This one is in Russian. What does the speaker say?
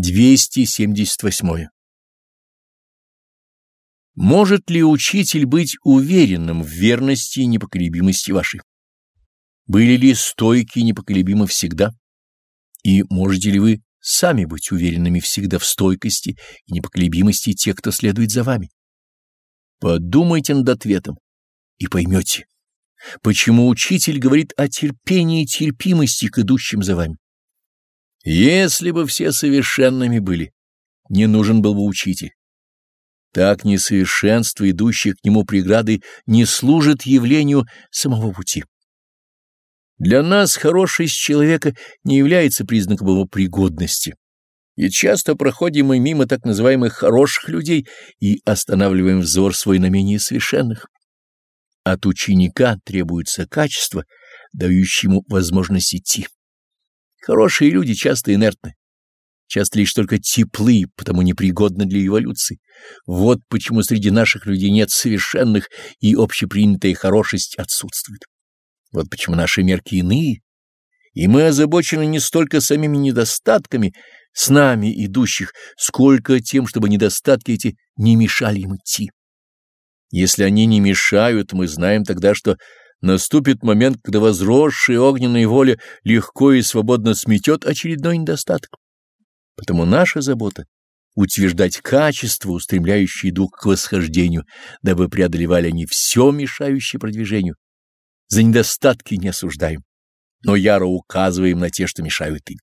278. Может ли учитель быть уверенным в верности и непоколебимости вашей? Были ли стойки и непоколебимы всегда? И можете ли вы сами быть уверенными всегда в стойкости и непоколебимости тех, кто следует за вами? Подумайте над ответом и поймете, почему учитель говорит о терпении и терпимости к идущим за вами. Если бы все совершенными были, не нужен был бы учитель. Так несовершенство, идущее к нему преграды, не служит явлению самого пути. Для нас хорошесть человека не является признаком его пригодности. И часто проходим мы мимо так называемых хороших людей и останавливаем взор свой на менее совершенных. От ученика требуется качество, дающее ему возможность идти. Хорошие люди часто инертны, часто лишь только теплы, потому непригодны для эволюции. Вот почему среди наших людей нет совершенных и общепринятая хорошесть отсутствует. Вот почему наши мерки иные, и мы озабочены не столько самими недостатками с нами идущих, сколько тем, чтобы недостатки эти не мешали им идти. Если они не мешают, мы знаем тогда, что наступит момент, когда возросшая огненная воля легко и свободно сметет очередной недостаток. Потому наша забота — утверждать качество, устремляющие дух к восхождению, дабы преодолевали они все мешающее продвижению, за недостатки не осуждаем, но яро указываем на те, что мешают им.